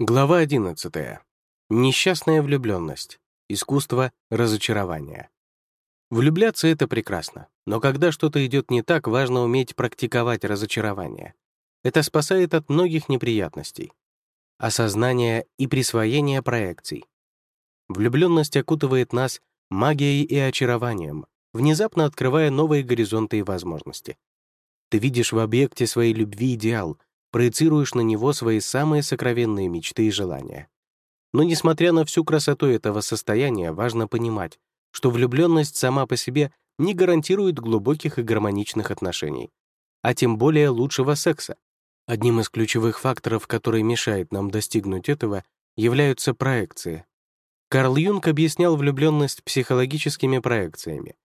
Глава 11. Несчастная влюбленность. Искусство разочарования. Влюбляться — это прекрасно, но когда что-то идет не так, важно уметь практиковать разочарование. Это спасает от многих неприятностей. Осознание и присвоение проекций. Влюбленность окутывает нас магией и очарованием, внезапно открывая новые горизонты и возможности. Ты видишь в объекте своей любви идеал — проецируешь на него свои самые сокровенные мечты и желания. Но несмотря на всю красоту этого состояния, важно понимать, что влюбленность сама по себе не гарантирует глубоких и гармоничных отношений, а тем более лучшего секса. Одним из ключевых факторов, который мешает нам достигнуть этого, являются проекции. Карл Юнг объяснял влюбленность психологическими проекциями.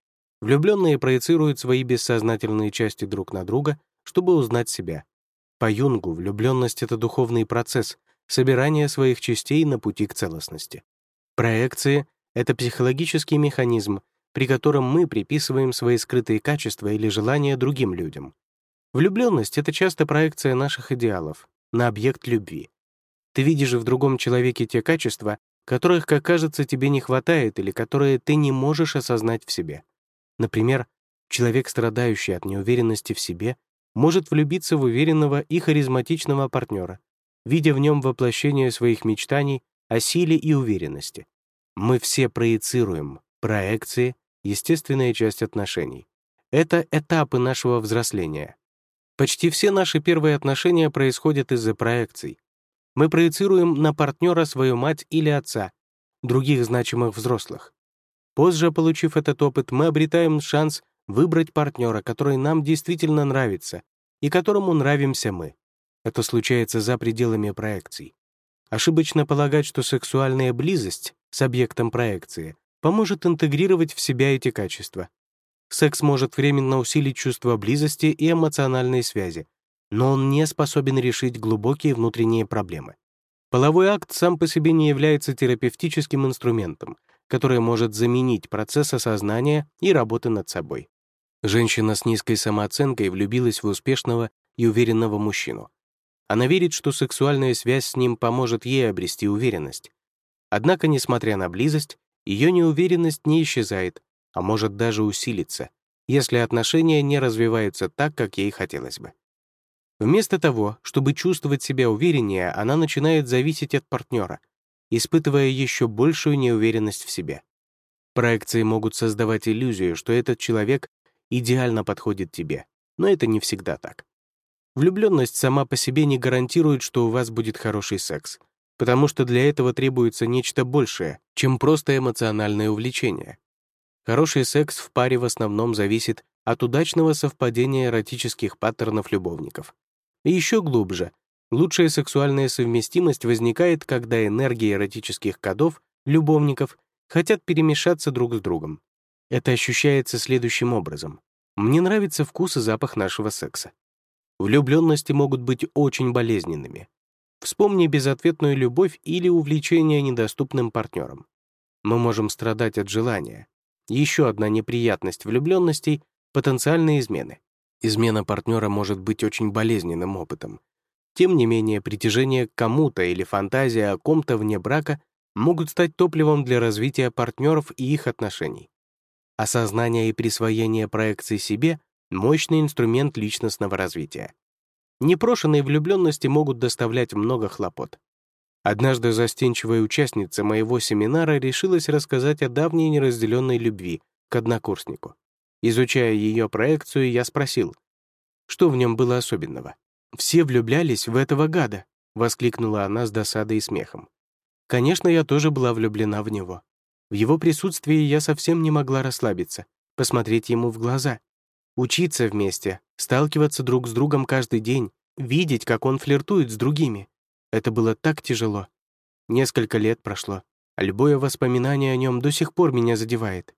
Влюбленные проецируют свои бессознательные части друг на друга, чтобы узнать себя. По Юнгу влюбленность — это духовный процесс, собирание своих частей на пути к целостности. Проекции — это психологический механизм, при котором мы приписываем свои скрытые качества или желания другим людям. Влюбленность — это часто проекция наших идеалов на объект любви. Ты видишь в другом человеке те качества, которых, как кажется, тебе не хватает или которые ты не можешь осознать в себе. Например, человек, страдающий от неуверенности в себе, может влюбиться в уверенного и харизматичного партнера, видя в нем воплощение своих мечтаний о силе и уверенности. Мы все проецируем, проекции — естественная часть отношений. Это этапы нашего взросления. Почти все наши первые отношения происходят из-за проекций. Мы проецируем на партнера свою мать или отца, других значимых взрослых. Позже, получив этот опыт, мы обретаем шанс выбрать партнера, который нам действительно нравится и которому нравимся мы. Это случается за пределами проекций. Ошибочно полагать, что сексуальная близость с объектом проекции поможет интегрировать в себя эти качества. Секс может временно усилить чувство близости и эмоциональной связи, но он не способен решить глубокие внутренние проблемы. Половой акт сам по себе не является терапевтическим инструментом, который может заменить процесс осознания и работы над собой. Женщина с низкой самооценкой влюбилась в успешного и уверенного мужчину. Она верит, что сексуальная связь с ним поможет ей обрести уверенность. Однако, несмотря на близость, ее неуверенность не исчезает, а может даже усилиться, если отношения не развиваются так, как ей хотелось бы. Вместо того, чтобы чувствовать себя увереннее, она начинает зависеть от партнера, испытывая еще большую неуверенность в себе. Проекции могут создавать иллюзию, что этот человек идеально подходит тебе, но это не всегда так. Влюбленность сама по себе не гарантирует, что у вас будет хороший секс, потому что для этого требуется нечто большее, чем просто эмоциональное увлечение. Хороший секс в паре в основном зависит от удачного совпадения эротических паттернов любовников. И еще глубже, лучшая сексуальная совместимость возникает, когда энергии эротических кодов любовников хотят перемешаться друг с другом. Это ощущается следующим образом. Мне нравится вкус и запах нашего секса. Влюбленности могут быть очень болезненными. Вспомни безответную любовь или увлечение недоступным партнером. Мы можем страдать от желания. Еще одна неприятность влюбленностей — потенциальные измены. Измена партнера может быть очень болезненным опытом. Тем не менее, притяжение к кому-то или фантазия о ком-то вне брака могут стать топливом для развития партнеров и их отношений. Осознание и присвоение проекции себе — мощный инструмент личностного развития. Непрошенные влюбленности могут доставлять много хлопот. Однажды застенчивая участница моего семинара решилась рассказать о давней неразделенной любви к однокурснику. Изучая ее проекцию, я спросил, что в нем было особенного. «Все влюблялись в этого гада», — воскликнула она с досадой и смехом. «Конечно, я тоже была влюблена в него. В его присутствии я совсем не могла расслабиться, посмотреть ему в глаза, учиться вместе, сталкиваться друг с другом каждый день, видеть, как он флиртует с другими. Это было так тяжело. Несколько лет прошло, а любое воспоминание о нем до сих пор меня задевает.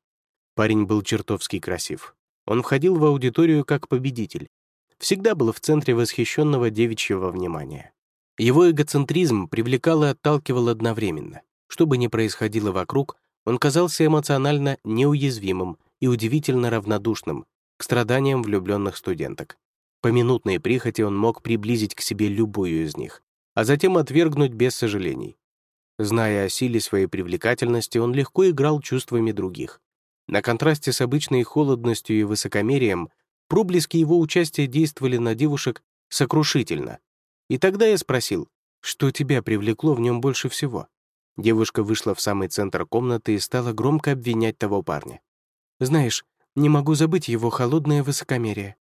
Парень был чертовски красив. Он входил в аудиторию как победитель. Всегда был в центре восхищенного девичьего внимания. Его эгоцентризм привлекал и отталкивал одновременно. Что бы ни происходило вокруг, он казался эмоционально неуязвимым и удивительно равнодушным к страданиям влюбленных студенток. По минутной прихоти он мог приблизить к себе любую из них. а затем отвергнуть без сожалений. Зная о силе своей привлекательности, он легко играл чувствами других. На контрасте с обычной холодностью и высокомерием проблески его участия действовали на девушек сокрушительно. И тогда я спросил, что тебя привлекло в нем больше всего? Девушка вышла в самый центр комнаты и стала громко обвинять того парня. «Знаешь, не могу забыть его холодное высокомерие.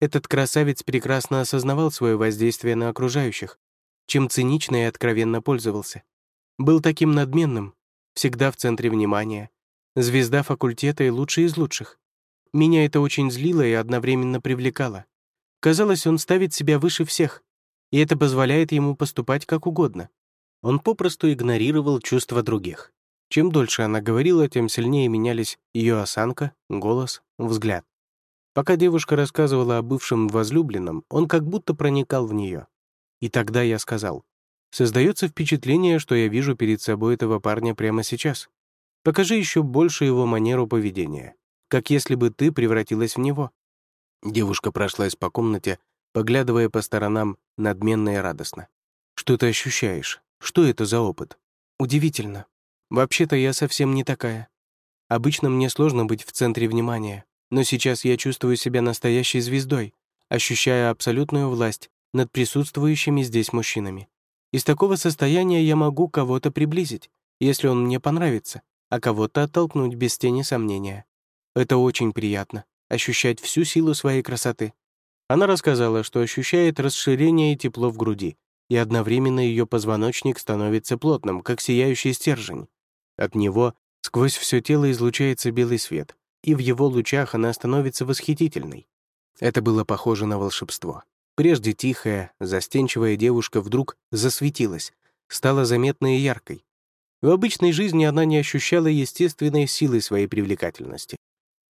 Этот красавец прекрасно осознавал свое воздействие на окружающих, чем цинично и откровенно пользовался. Был таким надменным, всегда в центре внимания, звезда факультета и лучший из лучших. Меня это очень злило и одновременно привлекало. Казалось, он ставит себя выше всех, и это позволяет ему поступать как угодно. Он попросту игнорировал чувства других. Чем дольше она говорила, тем сильнее менялись ее осанка, голос, взгляд. Пока девушка рассказывала о бывшем возлюбленном, он как будто проникал в нее. И тогда я сказал, «Создается впечатление, что я вижу перед собой этого парня прямо сейчас. Покажи еще больше его манеру поведения, как если бы ты превратилась в него». Девушка прошлась по комнате, поглядывая по сторонам надменно и радостно. «Что ты ощущаешь? Что это за опыт?» «Удивительно. Вообще-то я совсем не такая. Обычно мне сложно быть в центре внимания, но сейчас я чувствую себя настоящей звездой, ощущая абсолютную власть над присутствующими здесь мужчинами. Из такого состояния я могу кого-то приблизить, если он мне понравится, а кого-то оттолкнуть без тени сомнения. Это очень приятно — ощущать всю силу своей красоты. Она рассказала, что ощущает расширение и тепло в груди, и одновременно ее позвоночник становится плотным, как сияющий стержень. От него сквозь все тело излучается белый свет, и в его лучах она становится восхитительной. Это было похоже на волшебство. Прежде тихая, застенчивая девушка вдруг засветилась, стала заметной и яркой. В обычной жизни она не ощущала естественной силы своей привлекательности.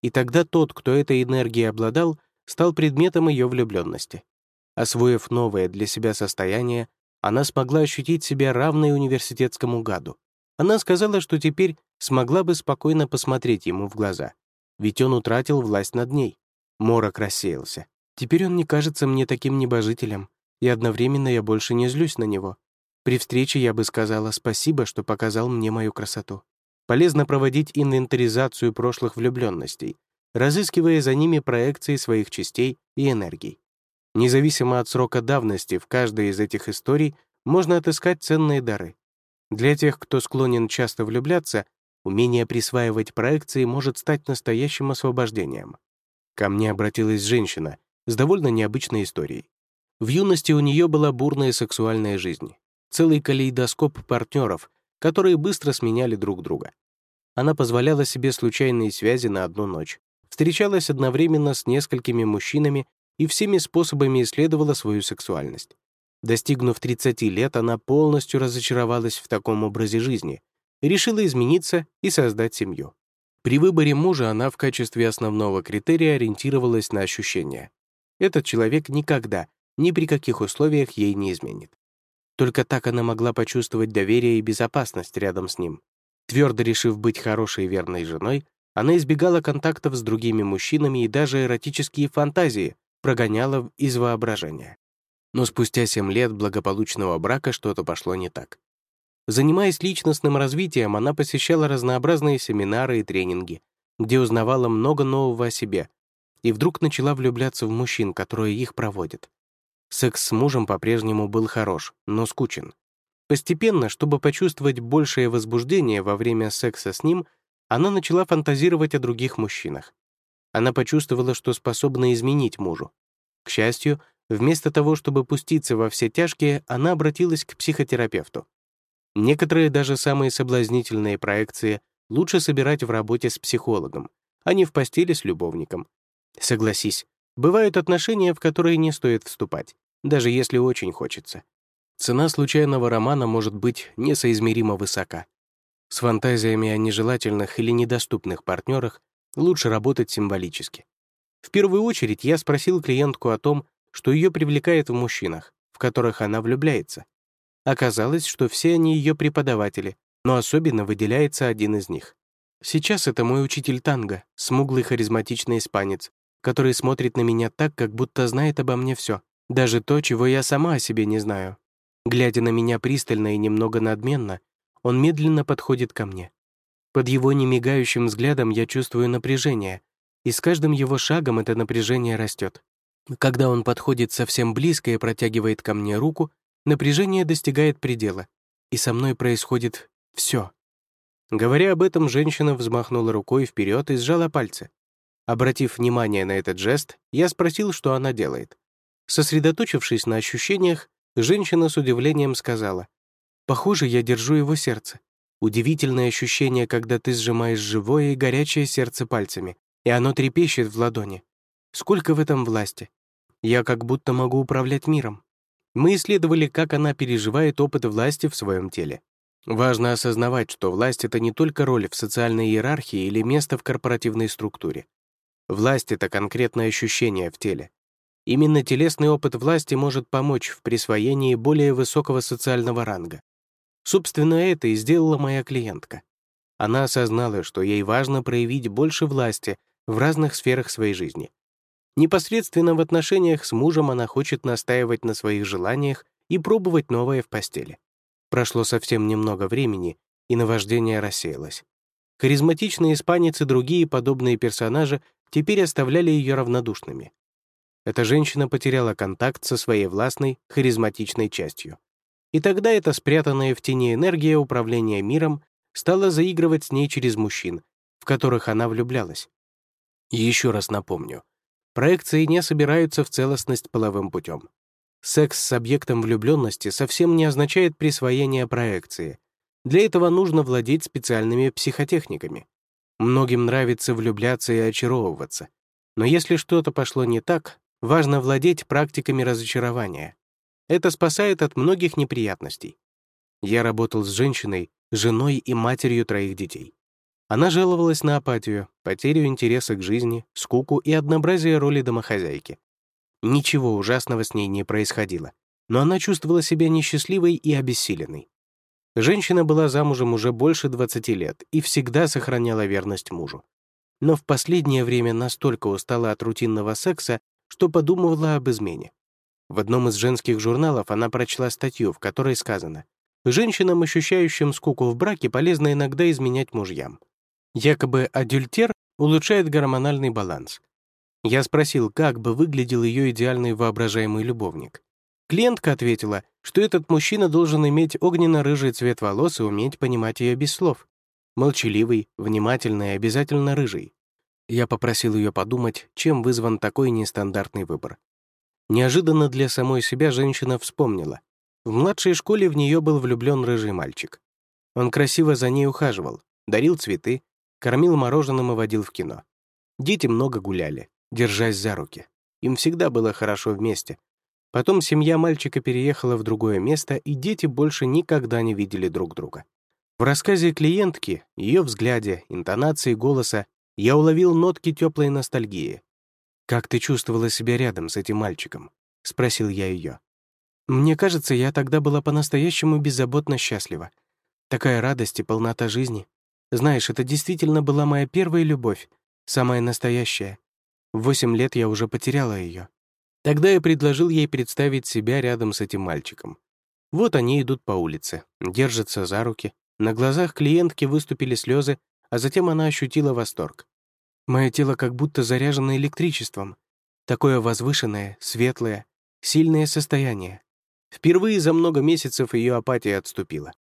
И тогда тот, кто этой энергией обладал, стал предметом ее влюбленности. Освоив новое для себя состояние, она смогла ощутить себя равной университетскому гаду. Она сказала, что теперь смогла бы спокойно посмотреть ему в глаза, ведь он утратил власть над ней. Морок рассеялся. Теперь он не кажется мне таким небожителем, и одновременно я больше не злюсь на него. При встрече я бы сказала спасибо, что показал мне мою красоту. Полезно проводить инвентаризацию прошлых влюбленностей, разыскивая за ними проекции своих частей и энергий. Независимо от срока давности, в каждой из этих историй можно отыскать ценные дары. Для тех, кто склонен часто влюбляться, умение присваивать проекции может стать настоящим освобождением. Ко мне обратилась женщина, с довольно необычной историей. В юности у нее была бурная сексуальная жизнь, целый калейдоскоп партнеров, которые быстро сменяли друг друга. Она позволяла себе случайные связи на одну ночь, встречалась одновременно с несколькими мужчинами и всеми способами исследовала свою сексуальность. Достигнув 30 лет, она полностью разочаровалась в таком образе жизни, решила измениться и создать семью. При выборе мужа она в качестве основного критерия ориентировалась на ощущения. Этот человек никогда, ни при каких условиях ей не изменит. Только так она могла почувствовать доверие и безопасность рядом с ним. Твердо решив быть хорошей и верной женой, она избегала контактов с другими мужчинами и даже эротические фантазии прогоняла из воображения. Но спустя семь лет благополучного брака что-то пошло не так. Занимаясь личностным развитием, она посещала разнообразные семинары и тренинги, где узнавала много нового о себе, и вдруг начала влюбляться в мужчин, которые их проводят. Секс с мужем по-прежнему был хорош, но скучен. Постепенно, чтобы почувствовать большее возбуждение во время секса с ним, она начала фантазировать о других мужчинах. Она почувствовала, что способна изменить мужу. К счастью, вместо того, чтобы пуститься во все тяжкие, она обратилась к психотерапевту. Некоторые даже самые соблазнительные проекции лучше собирать в работе с психологом, а не в постели с любовником. Согласись, бывают отношения, в которые не стоит вступать, даже если очень хочется. Цена случайного романа может быть несоизмеримо высока. С фантазиями о нежелательных или недоступных партнерах лучше работать символически. В первую очередь я спросил клиентку о том, что ее привлекает в мужчинах, в которых она влюбляется. Оказалось, что все они ее преподаватели, но особенно выделяется один из них. Сейчас это мой учитель танго, смуглый харизматичный испанец, который смотрит на меня так, как будто знает обо мне все, даже то, чего я сама о себе не знаю. Глядя на меня пристально и немного надменно, он медленно подходит ко мне. Под его немигающим взглядом я чувствую напряжение, и с каждым его шагом это напряжение растет. Когда он подходит совсем близко и протягивает ко мне руку, напряжение достигает предела, и со мной происходит все. Говоря об этом, женщина взмахнула рукой вперед и сжала пальцы. Обратив внимание на этот жест, я спросил, что она делает. Сосредоточившись на ощущениях, женщина с удивлением сказала, «Похоже, я держу его сердце. Удивительное ощущение, когда ты сжимаешь живое и горячее сердце пальцами, и оно трепещет в ладони. Сколько в этом власти? Я как будто могу управлять миром. Мы исследовали, как она переживает опыт власти в своем теле. Важно осознавать, что власть — это не только роль в социальной иерархии или место в корпоративной структуре. Власть — это конкретное ощущение в теле. Именно телесный опыт власти может помочь в присвоении более высокого социального ранга. Собственно, это и сделала моя клиентка. Она осознала, что ей важно проявить больше власти в разных сферах своей жизни. Непосредственно в отношениях с мужем она хочет настаивать на своих желаниях и пробовать новое в постели. Прошло совсем немного времени, и наваждение рассеялось. Харизматичный испанец и другие подобные персонажи теперь оставляли ее равнодушными. Эта женщина потеряла контакт со своей властной, харизматичной частью. И тогда эта спрятанная в тени энергия управления миром стала заигрывать с ней через мужчин, в которых она влюблялась. еще раз напомню, проекции не собираются в целостность половым путем. Секс с объектом влюбленности совсем не означает присвоение проекции. Для этого нужно владеть специальными психотехниками. Многим нравится влюбляться и очаровываться. Но если что-то пошло не так, важно владеть практиками разочарования. Это спасает от многих неприятностей. Я работал с женщиной, женой и матерью троих детей. Она жаловалась на апатию, потерю интереса к жизни, скуку и однообразие роли домохозяйки. Ничего ужасного с ней не происходило, но она чувствовала себя несчастливой и обессиленной. Женщина была замужем уже больше 20 лет и всегда сохраняла верность мужу. Но в последнее время настолько устала от рутинного секса, что подумывала об измене. В одном из женских журналов она прочла статью, в которой сказано «Женщинам, ощущающим скуку в браке, полезно иногда изменять мужьям. Якобы адюльтер улучшает гормональный баланс, я спросил, как бы выглядел ее идеальный воображаемый любовник. Клиентка ответила, что этот мужчина должен иметь огненно-рыжий цвет волос и уметь понимать ее без слов. Молчаливый, внимательный и обязательно рыжий. Я попросил ее подумать, чем вызван такой нестандартный выбор. Неожиданно для самой себя женщина вспомнила. В младшей школе в нее был влюблен рыжий мальчик. Он красиво за ней ухаживал, дарил цветы, кормил мороженым и водил в кино. Дети много гуляли держась за руки. Им всегда было хорошо вместе. Потом семья мальчика переехала в другое место, и дети больше никогда не видели друг друга. В рассказе клиентки, ее взгляде, интонации голоса я уловил нотки теплой ностальгии. «Как ты чувствовала себя рядом с этим мальчиком?» — спросил я ее. «Мне кажется, я тогда была по-настоящему беззаботно счастлива. Такая радость и полнота жизни. Знаешь, это действительно была моя первая любовь, самая настоящая. В восемь лет я уже потеряла ее. Тогда я предложил ей представить себя рядом с этим мальчиком. Вот они идут по улице, держатся за руки. На глазах клиентки выступили слезы, а затем она ощутила восторг. Мое тело как будто заряжено электричеством. Такое возвышенное, светлое, сильное состояние. Впервые за много месяцев ее апатия отступила.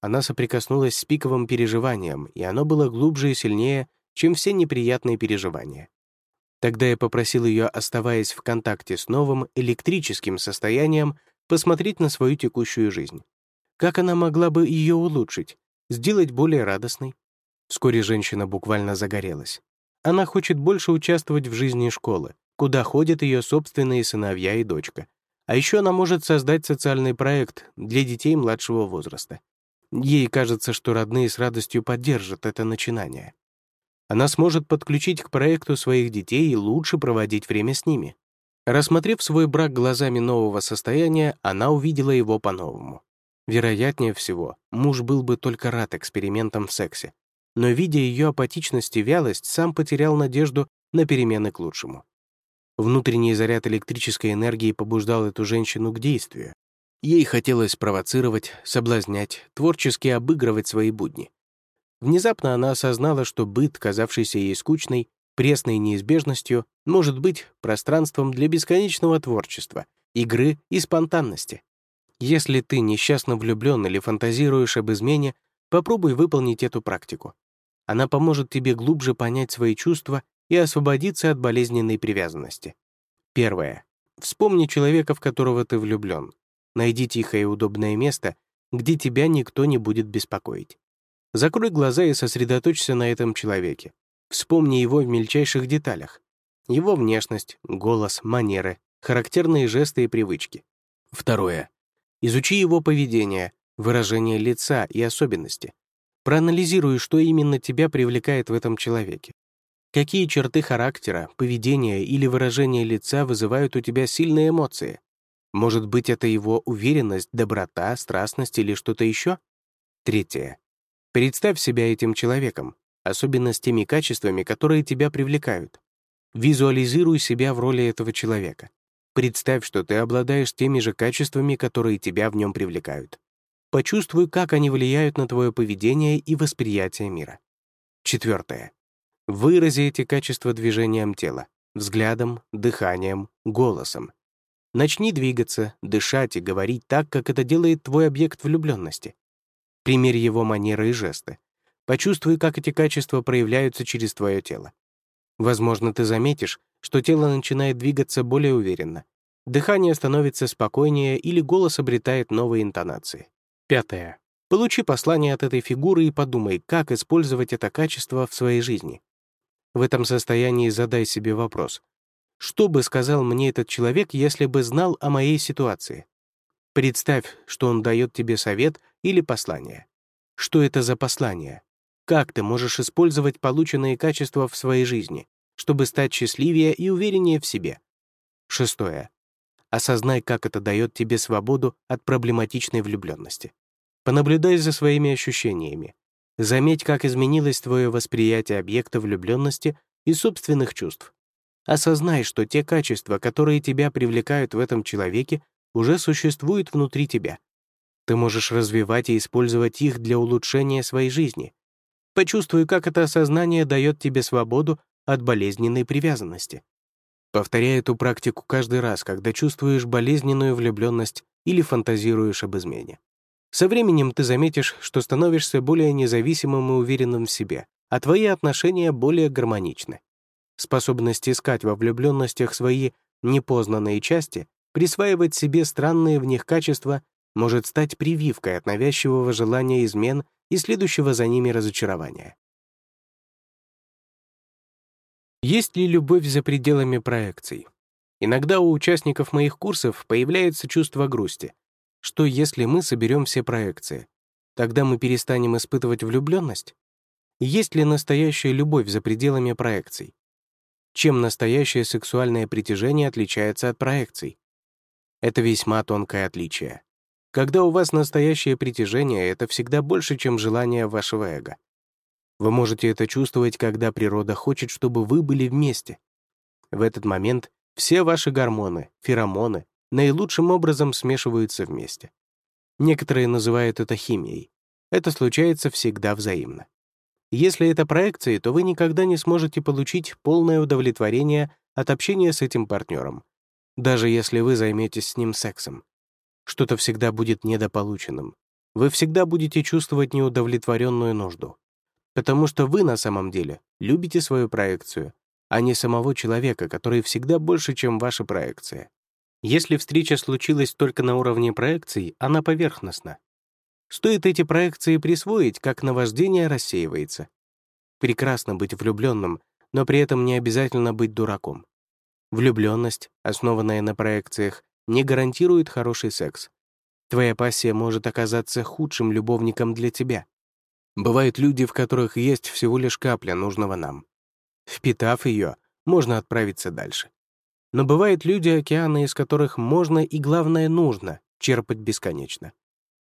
Она соприкоснулась с пиковым переживанием, и оно было глубже и сильнее, чем все неприятные переживания. Тогда я попросил ее, оставаясь в контакте с новым электрическим состоянием, посмотреть на свою текущую жизнь. Как она могла бы ее улучшить, сделать более радостной? Вскоре женщина буквально загорелась. Она хочет больше участвовать в жизни школы, куда ходят ее собственные сыновья и дочка. А еще она может создать социальный проект для детей младшего возраста. Ей кажется, что родные с радостью поддержат это начинание она сможет подключить к проекту своих детей и лучше проводить время с ними. Рассмотрев свой брак глазами нового состояния, она увидела его по-новому. Вероятнее всего, муж был бы только рад экспериментам в сексе, но, видя ее апатичность и вялость, сам потерял надежду на перемены к лучшему. Внутренний заряд электрической энергии побуждал эту женщину к действию. Ей хотелось провоцировать, соблазнять, творчески обыгрывать свои будни. Внезапно она осознала, что быт, казавшийся ей скучной, пресной неизбежностью, может быть пространством для бесконечного творчества, игры и спонтанности. Если ты несчастно влюблен или фантазируешь об измене, попробуй выполнить эту практику. Она поможет тебе глубже понять свои чувства и освободиться от болезненной привязанности. Первое. Вспомни человека, в которого ты влюблен. Найди тихое и удобное место, где тебя никто не будет беспокоить. Закрой глаза и сосредоточься на этом человеке. Вспомни его в мельчайших деталях. Его внешность, голос, манеры, характерные жесты и привычки. Второе. Изучи его поведение, выражение лица и особенности. Проанализируй, что именно тебя привлекает в этом человеке. Какие черты характера, поведения или выражения лица вызывают у тебя сильные эмоции? Может быть, это его уверенность, доброта, страстность или что-то еще? Третье. Представь себя этим человеком, особенно с теми качествами, которые тебя привлекают. Визуализируй себя в роли этого человека. Представь, что ты обладаешь теми же качествами, которые тебя в нем привлекают. Почувствуй, как они влияют на твое поведение и восприятие мира. Четвертое. Вырази эти качества движением тела, взглядом, дыханием, голосом. Начни двигаться, дышать и говорить так, как это делает твой объект влюбленности. Примерь его манеры и жесты. Почувствуй, как эти качества проявляются через твое тело. Возможно, ты заметишь, что тело начинает двигаться более уверенно. Дыхание становится спокойнее или голос обретает новые интонации. Пятое. Получи послание от этой фигуры и подумай, как использовать это качество в своей жизни. В этом состоянии задай себе вопрос. Что бы сказал мне этот человек, если бы знал о моей ситуации? Представь, что он дает тебе совет или послание. Что это за послание? Как ты можешь использовать полученные качества в своей жизни? чтобы стать счастливее и увереннее в себе. Шестое. Осознай, как это дает тебе свободу от проблематичной влюбленности. Понаблюдай за своими ощущениями. Заметь, как изменилось твое восприятие объекта влюбленности и собственных чувств. Осознай, что те качества, которые тебя привлекают в этом человеке, уже существуют внутри тебя. Ты можешь развивать и использовать их для улучшения своей жизни. Почувствуй, как это осознание дает тебе свободу от болезненной привязанности. Повторяй эту практику каждый раз, когда чувствуешь болезненную влюбленность или фантазируешь об измене. Со временем ты заметишь, что становишься более независимым и уверенным в себе, а твои отношения более гармоничны. Способность искать во влюбленностях свои непознанные части, присваивать себе странные в них качества, может стать прививкой от навязчивого желания измен и следующего за ними разочарования. Есть ли любовь за пределами проекций? Иногда у участников моих курсов появляется чувство грусти. Что если мы соберем все проекции? Тогда мы перестанем испытывать влюбленность? Есть ли настоящая любовь за пределами проекций? Чем настоящее сексуальное притяжение отличается от проекций? Это весьма тонкое отличие. Когда у вас настоящее притяжение, это всегда больше, чем желание вашего эго. Вы можете это чувствовать, когда природа хочет, чтобы вы были вместе. В этот момент все ваши гормоны, феромоны наилучшим образом смешиваются вместе. Некоторые называют это химией. Это случается всегда взаимно. Если это проекции, то вы никогда не сможете получить полное удовлетворение от общения с этим партнером, даже если вы займетесь с ним сексом. Что-то всегда будет недополученным. Вы всегда будете чувствовать неудовлетворенную нужду потому что вы на самом деле любите свою проекцию, а не самого человека, который всегда больше, чем ваша проекция. Если встреча случилась только на уровне проекций, она поверхностна. Стоит эти проекции присвоить, как наваждение рассеивается. Прекрасно быть влюбленным, но при этом не обязательно быть дураком. Влюбленность, основанная на проекциях, не гарантирует хороший секс. Твоя пассия может оказаться худшим любовником для тебя. Бывают люди, в которых есть всего лишь капля нужного нам. Впитав ее, можно отправиться дальше. Но бывают люди океана, из которых можно и, главное, нужно черпать бесконечно.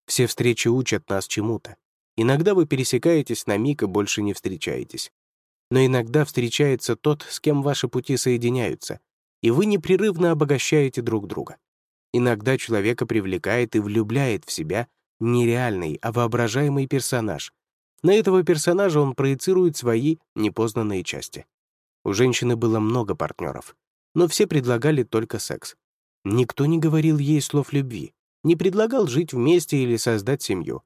Все встречи учат нас чему-то. Иногда вы пересекаетесь на миг и больше не встречаетесь. Но иногда встречается тот, с кем ваши пути соединяются, и вы непрерывно обогащаете друг друга. Иногда человека привлекает и влюбляет в себя нереальный, а воображаемый персонаж. На этого персонажа он проецирует свои непознанные части. У женщины было много партнеров, но все предлагали только секс. Никто не говорил ей слов любви, не предлагал жить вместе или создать семью.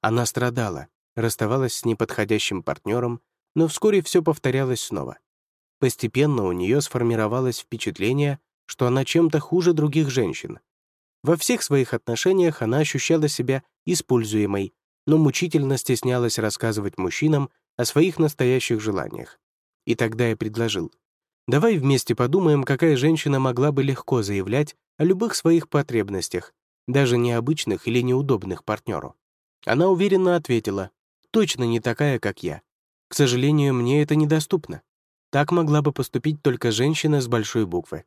Она страдала, расставалась с неподходящим партнером, но вскоре все повторялось снова. Постепенно у нее сформировалось впечатление, что она чем-то хуже других женщин. Во всех своих отношениях она ощущала себя используемой, но мучительно стеснялась рассказывать мужчинам о своих настоящих желаниях. И тогда я предложил, давай вместе подумаем, какая женщина могла бы легко заявлять о любых своих потребностях, даже необычных или неудобных партнеру. Она уверенно ответила, точно не такая, как я. К сожалению, мне это недоступно. Так могла бы поступить только женщина с большой буквы.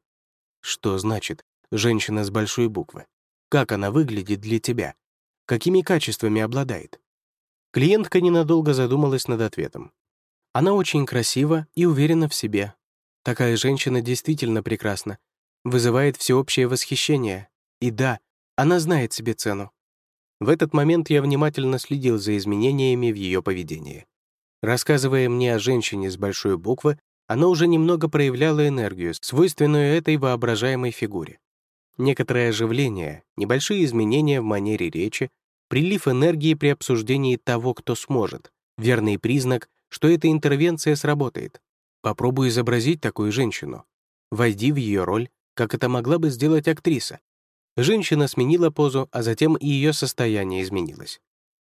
Что значит «женщина с большой буквы»? Как она выглядит для тебя? Какими качествами обладает? Клиентка ненадолго задумалась над ответом. Она очень красива и уверена в себе. Такая женщина действительно прекрасна, вызывает всеобщее восхищение. И да, она знает себе цену. В этот момент я внимательно следил за изменениями в ее поведении. Рассказывая мне о женщине с большой буквы, она уже немного проявляла энергию, свойственную этой воображаемой фигуре. Некоторое оживление, небольшие изменения в манере речи, прилив энергии при обсуждении того, кто сможет, верный признак, что эта интервенция сработает. Попробуй изобразить такую женщину. Войди в ее роль, как это могла бы сделать актриса. Женщина сменила позу, а затем и ее состояние изменилось.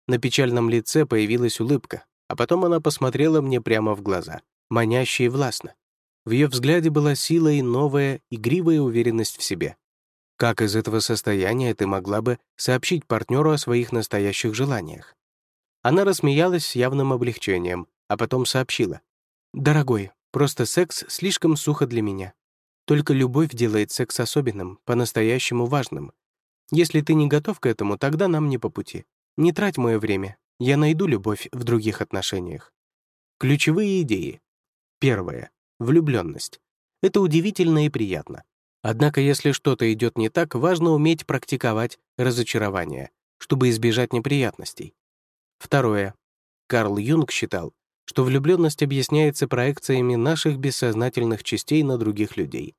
На печальном лице появилась улыбка, а потом она посмотрела мне прямо в глаза, маняще и властно. В ее взгляде была сила и новая, игривая уверенность в себе. Как из этого состояния ты могла бы сообщить партнеру о своих настоящих желаниях? Она рассмеялась с явным облегчением, а потом сообщила. «Дорогой, просто секс слишком сухо для меня. Только любовь делает секс особенным, по-настоящему важным. Если ты не готов к этому, тогда нам не по пути. Не трать мое время. Я найду любовь в других отношениях. Ключевые идеи. Первое. Влюбленность. Это удивительно и приятно. Однако, если что-то идет не так, важно уметь практиковать разочарование, чтобы избежать неприятностей. Второе. Карл Юнг считал, что влюбленность объясняется проекциями наших бессознательных частей на других людей.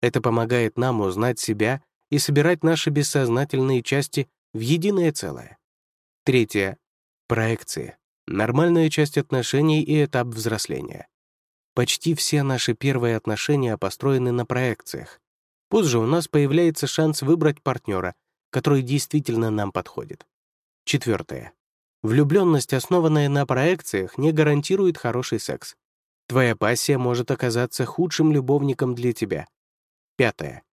Это помогает нам узнать себя и собирать наши бессознательные части в единое целое. Третье. Проекции. Нормальная часть отношений и этап взросления. Почти все наши первые отношения построены на проекциях. Позже у нас появляется шанс выбрать партнера, который действительно нам подходит. Четвертое. Влюбленность, основанная на проекциях, не гарантирует хороший секс. Твоя пассия может оказаться худшим любовником для тебя. Пятое.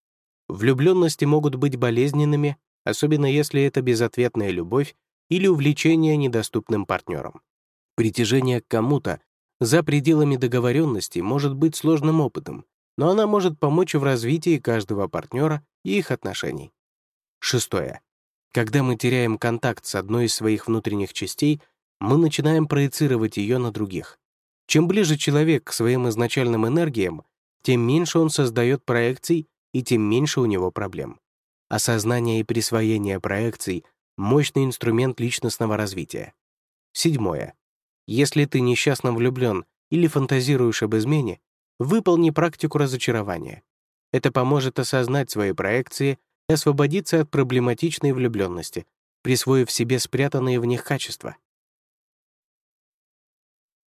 Влюбленности могут быть болезненными, особенно если это безответная любовь или увлечение недоступным партнером. Притяжение к кому-то за пределами договоренности может быть сложным опытом, но она может помочь в развитии каждого партнера и их отношений. Шестое. Когда мы теряем контакт с одной из своих внутренних частей, мы начинаем проецировать ее на других. Чем ближе человек к своим изначальным энергиям, тем меньше он создает проекций и тем меньше у него проблем. Осознание и присвоение проекций — мощный инструмент личностного развития. Седьмое. Если ты несчастно влюблен или фантазируешь об измене, выполни практику разочарования. Это поможет осознать свои проекции и освободиться от проблематичной влюбленности, присвоив себе спрятанные в них качества.